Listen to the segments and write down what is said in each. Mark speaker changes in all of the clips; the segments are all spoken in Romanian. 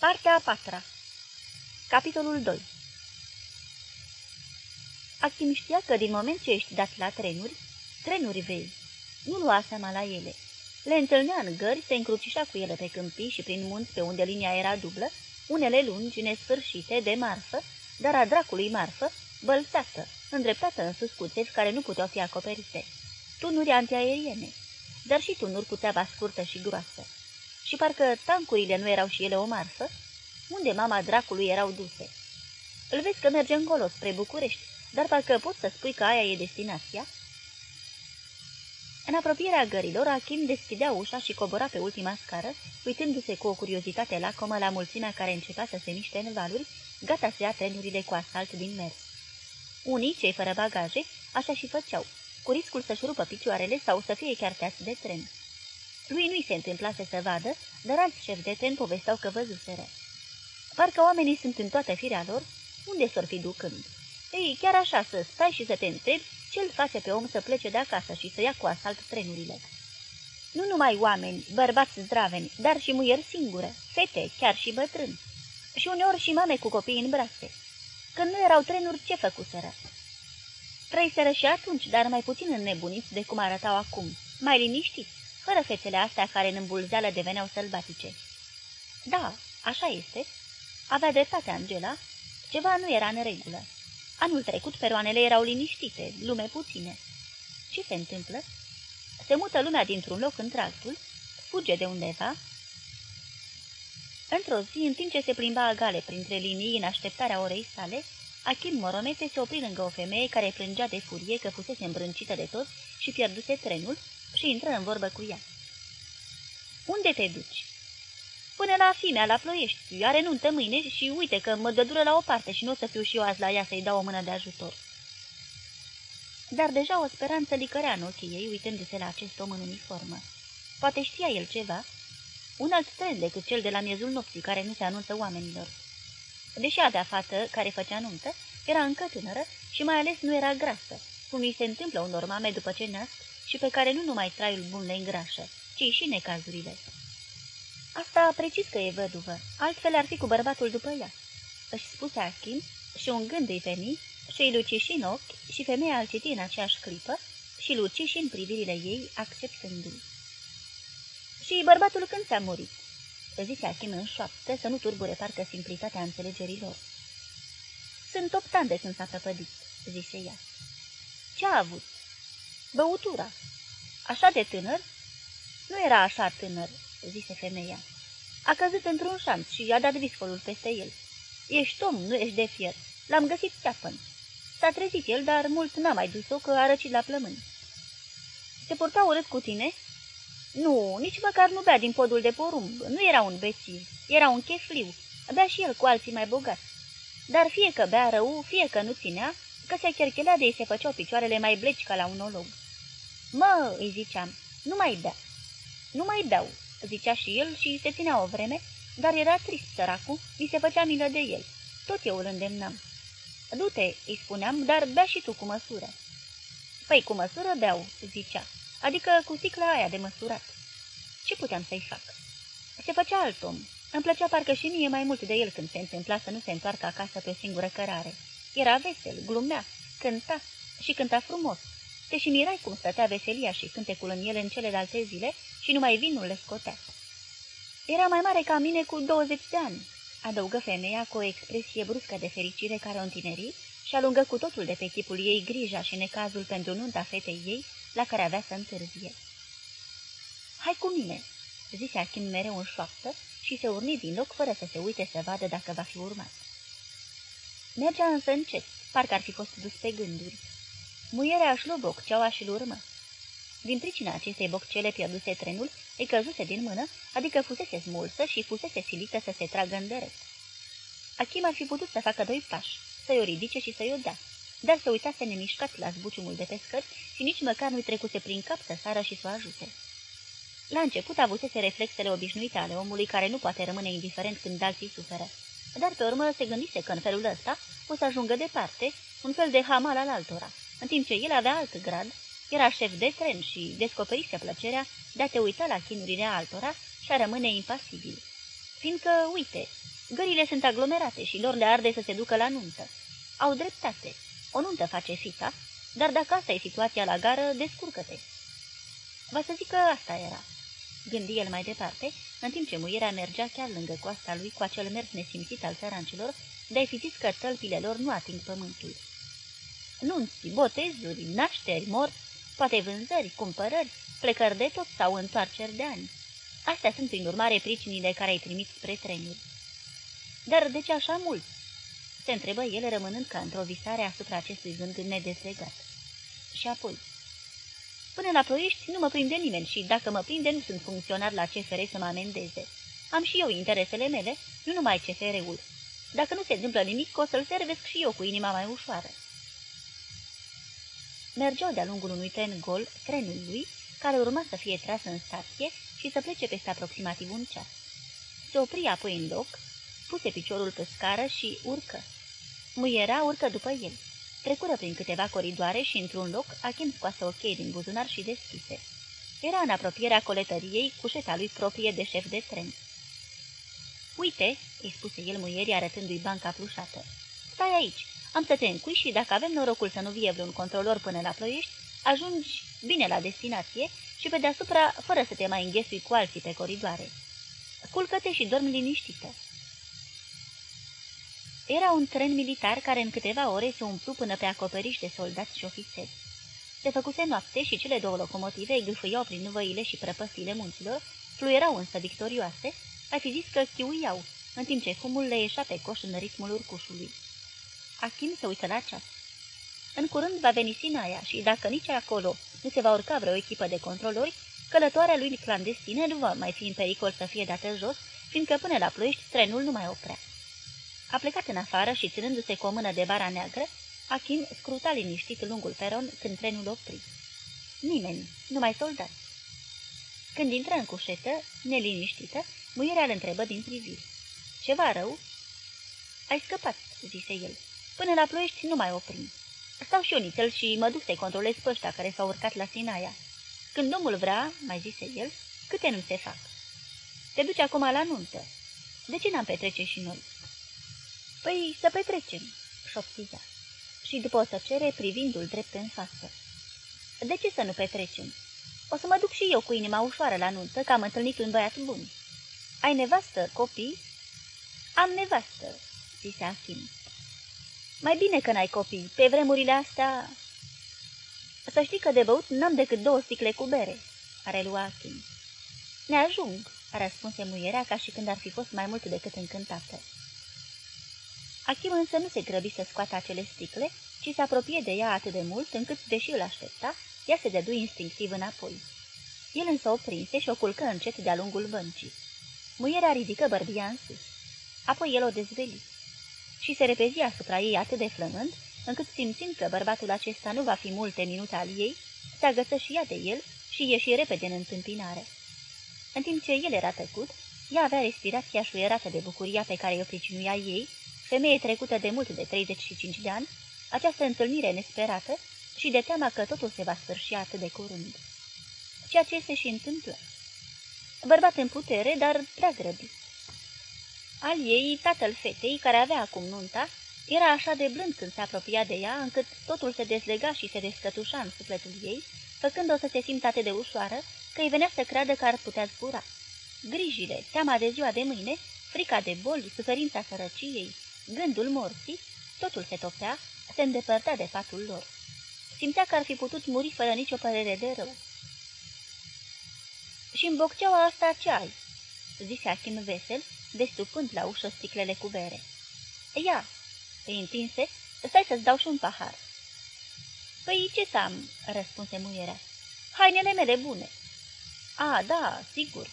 Speaker 1: Partea a patra Capitolul 2 Achim știa că din moment ce ești dat la trenuri, trenuri vezi. Nu lua seama la ele. Le întâlnea în gări, se încrucișa cu ele pe câmpii și prin munți pe unde linia era dublă, unele lungi, nesfârșite, de marfă, dar a dracului marfă, bălțată, îndreptată în sus cu care nu puteau fi acoperite. Tunuri antiaeriene, dar și tunuri cu țeava scurtă și groasă. Și parcă tancurile nu erau și ele o marfă, unde mama dracului erau duse. Îl vezi că merge încolo spre București, dar parcă poți să spui că aia e destinația? În apropierea gărilor, Achim deschidea ușa și cobora pe ultima scară, uitându-se cu o curiozitate lacomă la mulțimea care începea să se miște în valuri, gata să ia trenurile cu asfalt din mers. Unii, cei fără bagaje, așa și făceau, cu riscul să-și rupă picioarele sau să fie chiar de tren. Lui nu-i se întâmplase să vadă, dar alți șefi de tren povesteau că văzuseră. Parcă oamenii sunt în toată firea lor, unde s-or fi ducând? Ei, chiar așa să stai și să te întrebi ce îl face pe om să plece de acasă și să ia cu asalt trenurile. Nu numai oameni, bărbați zdraveni, dar și muieri singure, fete, chiar și bătrâni. Și uneori și mame cu copii în brațe. Când nu erau trenuri, ce făcuseră? Trăiseră și atunci, dar mai puțin înnebuniți de cum arătau acum, mai liniștiți, fără fețele astea care în îmbulzeală deveneau sălbatice. Da, așa este. Avea dreptate Angela. Ceva nu era în regulă. Anul trecut peroanele erau liniștite, lume puține. Ce se întâmplă? Se mută lumea dintr-un loc într-altul, fuge de undeva. Într-o zi, în timp ce se plimba agale printre linii în așteptarea orei sale, Achim Moromete se opri lângă o femeie care plângea de furie că fusese îmbrâncită de toți și pierduse trenul și intră în vorbă cu ea. Unde te duci?" Până la fimea, la ploiești, are nuntă mâine și uite că mă dă dură la o parte și nu o să fiu și eu azi la ea să-i dau o mână de ajutor." Dar deja o speranță licărea în ochii ei, uitându-se la acest om în uniformă. Poate știa el ceva? Un alt tren decât cel de la miezul nopții care nu se anunță oamenilor. Deși avea fată care făcea nuntă, era încă tânără și mai ales nu era grasă, cum îi se întâmplă unor mame după ce nasc și pe care nu numai traiul bun le îngrașă, ci și necazurile. Asta precis că e văduvă, altfel ar fi cu bărbatul după ea. Își spuse Achim și un gând îi veni și îi luci și în ochi și femeia îl citi în aceeași clipă și luci și în privirile ei, acceptându-i. Și bărbatul când s-a murit? Zise Achim în șoaptă să nu turbure parcă simplitatea înțelegerilor. Sunt opt ani de când s-a prăpădit, zise ea. Ce a avut? Băutura. Așa de tânăr? Nu era așa tânăr, zise femeia. A căzut într-un șanț și i-a dat viscolul peste el. Ești om, nu ești de fier. L-am găsit țeapăn. S-a trezit el, dar mult n-a mai dus-o că a răcit la plămâni. Se purta urât cu tine? Nu, nici măcar nu bea din podul de porumb. Nu era un bețiv, era un chefliu. Bea și el cu alții mai bogați. Dar fie că bea rău, fie că nu ținea, că se cherchelea de ei se făceau picioarele mai bleci ca la un olog. Mă, îi ziceam, nu mai bea. Nu mai beau, zicea și el și se ținea o vreme, dar era trist săracul, mi se făcea milă de el. Tot eu îl îndemnam. Du-te, îi spuneam, dar bea și tu cu măsură. Păi cu măsură beau, zicea, adică cu sticla aia de măsurat. Ce puteam să-i fac? Se făcea alt om. Îmi plăcea parcă și mie mai mult de el când se întâmpla să nu se întoarcă acasă pe o singură cărare. Era vesel, glumea, cânta și cânta frumos. Te și mirai cum stătea veselia și cântecul în ele în celelalte zile și numai vinul le scotea. Era mai mare ca mine cu 20 de ani, adăugă femeia cu o expresie bruscă de fericire care o întinerii și alungă cu totul de pe chipul ei grija și necazul pentru nunta fetei ei, la care avea să întârzie. Hai cu mine!" zise Achim mereu în șoaptă și se urni din loc fără să se uite să vadă dacă va fi urmat. Mergea însă încet, parcă ar fi fost dus pe gânduri. Muierea își luă bocceaua și-l urmă. Din pricina acestei boccele pierduse trenul, îi căzuse din mână, adică fusese smulsă și fusese silită să se tragă în deret. Achim ar fi putut să facă doi pași, să-i o ridice și să-i o dea, dar se uitase nemișcat la zbuciumul de pescări și nici măcar nu-i trecuse prin cap să sară și să o ajute. La început avusese reflexele obișnuite ale omului care nu poate rămâne indiferent când alții suferă, dar pe urmă se gândise că în felul ăsta o să ajungă departe, un fel de hamal al altora, în timp ce el avea alt grad, era șef de tren și descoperise plăcerea de a te uita la chinurile altora și a rămâne impasibil. Fiindcă, uite, Gările sunt aglomerate și lor le arde să se ducă la nuntă. Au dreptate. O nuntă face fica, dar dacă asta e situația la gară, descurcă-te. Va să zic că asta era. Gândi el mai departe, în timp ce muierea mergea chiar lângă coasta lui cu acel mers nesimțit al țărancilor, de-ai fi zis că tălpile lor nu ating pământul. Nunți, botezuri, nașteri, morți, poate vânzări, cumpărări, plecări de tot sau întoarceri de ani. Astea sunt, prin urmare, pricinile care ai trimit spre trenuri. Dar de ce așa mult? Se întrebă el, rămânând ca într-o visare asupra acestui gând nedeslegat. Și apoi, până la ploiești nu mă prinde nimeni și, dacă mă prinde, nu sunt funcționar la CFR să mă amendeze. Am și eu interesele mele, nu numai CFR-ul. Dacă nu se întâmplă nimic, o să-l servesc și eu cu inima mai ușoară. Mergeau de-a lungul unui tren gol, trenul lui, care urma să fie tras în stație și să plece peste aproximativ un ceas. Se opri apoi în loc, puse piciorul pe scară și urcă. Muiera urcă după el. Trecură prin câteva coridoare și, într-un loc, Achim scoase o cheie din buzunar și deschise. Era în apropierea coletăriei cu șeta lui proprie de șef de tren. Uite," îi spuse el muierii arătându-i banca plușată. Stai aici, am să te încui și dacă avem norocul să nu vie vreun controlor până la ploiești, ajungi bine la destinație și pe deasupra, fără să te mai înghesui cu alții pe coridoare. Culcă-te și dormi liniștită. Era un tren militar care în câteva ore se umplu până pe acoperiș de soldați și ofițeri. Se făcuse noapte și cele două locomotive gâfâiau prin văile și prăpăstile munților, fluierau însă victorioase, ai fi zis că chiuiau, în timp ce fumul le ieșea pe coș în ritmul urcușului. Achim se uită la ceas. În curând va veni Sinaia și, dacă nici acolo nu se va urca vreo echipă de controlori, călătoarea lui clandestină nu va mai fi în pericol să fie dată jos, fiindcă până la Ploiești trenul nu mai oprea. A plecat în afară și, ținându-se cu o mână de bara neagră, Achim scruta liniștit lungul peron când trenul opri. Nimeni, numai soldați. Când intră în cușetă, neliniștită, muierea îl întrebă din priviri. Ceva rău?" Ai scăpat," zise el. Până la ploiești nu mai oprim. Stau și eu și mă duc să-i controlez pe ăștia care s-au urcat la Sinaia. Când domnul vrea, mai zise el, câte nu se fac. Te duci acum la nuntă. De ce n-am petrece și noi? Păi să petrecem, șoptiza. Și după o tăcere, privindu-l drept în față. De ce să nu petrecem? O să mă duc și eu cu inima ușoară la nuntă, că am întâlnit un băiat bun. Ai nevastă, copii? Am nevastă, zise Achim. Mai bine că n-ai copii. Pe vremurile astea... Să știi că de băut n-am decât două sticle cu bere, are lua Achim. Ne ajung, răspunse muierea ca și când ar fi fost mai mult decât încântată. Achim însă nu se grăbi să scoată acele sticle, ci se apropie de ea atât de mult încât, deși îl aștepta, ea se dădu instinctiv înapoi. El însă o prinse și o culcă încet de-a lungul băncii. Muierea ridică bărbia în sus. Apoi el o dezveli și se repezi asupra ei atât de flămând, încât simțind că bărbatul acesta nu va fi multe minute al ei, se agăță și ea de el și ieși repede în întâmpinare. În timp ce el era tăcut, ea avea respirația șuierată de bucuria pe care o pricinuia ei, femeie trecută de mult de 35 de ani, această întâlnire nesperată și de teama că totul se va sfârși atât de curând. Ceea ce se și întâmplă. Bărbat în putere, dar prea grăbit. Al ei, tatăl fetei, care avea acum nunta, era așa de blând când se apropia de ea, încât totul se dezlega și se descătușa în sufletul ei, făcând-o să se simtă atât de ușoară, că îi venea să creadă că ar putea zbura. Grijile, teama de ziua de mâine, frica de boli, suferința sărăciei, gândul morții, totul se topea, se îndepărta de fatul lor. Simțea că ar fi putut muri fără nicio părere de rău. Și în bocceaua asta ce ai?" Zise Achim vesel, destupând la ușă sticlele cu bere. Ia!" îi întinse, stai să-ți dau și un pahar." Păi ce să am?" răspunse muierea. Hainele mele bune." A, da, sigur."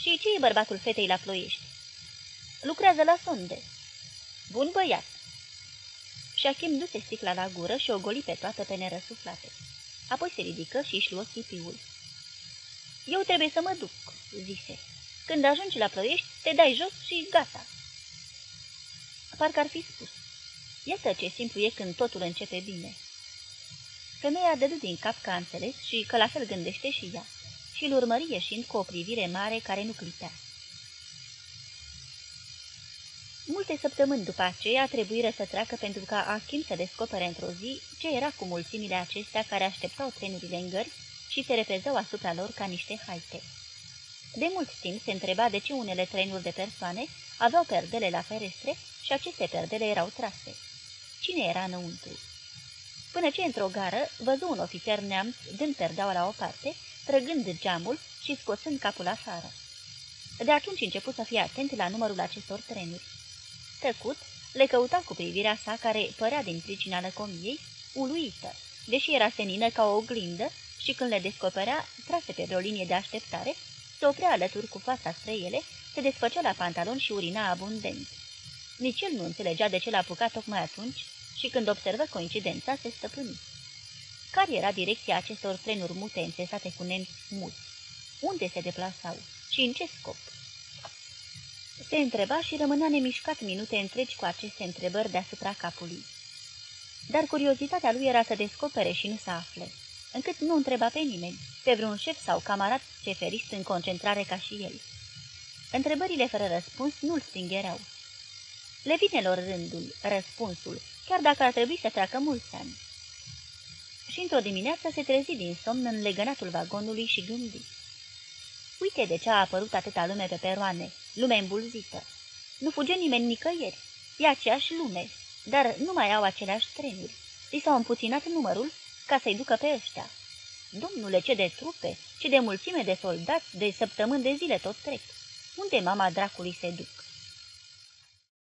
Speaker 1: Și ce e bărbatul fetei la ploiești?" Lucrează la sonde." Bun băiat." Și Achim duse sticla la gură și o goli pe toată pe nerăsuflate. Apoi se ridică și își luă chipiul. Eu trebuie să mă duc," zise. Când ajungi la ploiești, te dai jos și gata." Parcă ar fi spus. Iată ce simplu e când totul începe bine. Femeia dădu din cap că a înțeles și că la fel gândește și ea și îl urmări ieșind cu o privire mare care nu clipea. Multe săptămâni după aceea trebuiră să treacă pentru ca Achim să descopere într-o zi ce era cu mulțimile acestea care așteptau trenurile în gări și se repezau asupra lor ca niște haite. De mult timp se întreba de ce unele trenuri de persoane aveau perdele la ferestre și aceste perdele erau trase. Cine era înăuntru? Până ce într-o gară văzu un ofițer neamț dând perdeaua la o parte, trăgând geamul și scosând capul afară. De atunci început să fie atent la numărul acestor trenuri. Tăcut, le căuta cu privirea sa care părea din pricina lăcomiei, uluită, deși era senină ca o oglindă și când le descoperea, trase pe o linie de așteptare, se oprea alături cu fața spre ele, se desfăcea la pantalon și urina abundent. Nici el nu înțelegea de ce l-a apucat tocmai atunci și când observă coincidența, se stăpâni. Care era direcția acestor trenuri mute înțesate cu nemți mulți? Unde se deplasau? Și în ce scop? Se întreba și rămânea nemișcat minute întregi cu aceste întrebări deasupra capului. Dar curiozitatea lui era să descopere și nu să afle, încât nu întreba pe nimeni, pe vreun șef sau camarat ceferist în concentrare ca și el. Întrebările fără răspuns nu-l stingereau. Le vine lor rândul, răspunsul, chiar dacă ar trebui să treacă mulți ani. Și într-o dimineață se trezi din somn în legănatul vagonului și gândi. Uite de ce a apărut atâta lume pe peroane, lume îmbulzită. Nu fuge nimeni nicăieri, e aceeași lume, dar nu mai au aceleași trenuri. Li s-au împuținat numărul ca să-i ducă pe ăștia. Domnule, ce de trupe, ce de mulțime de soldați, de săptămâni de zile tot trec. Unde mama dracului se duc?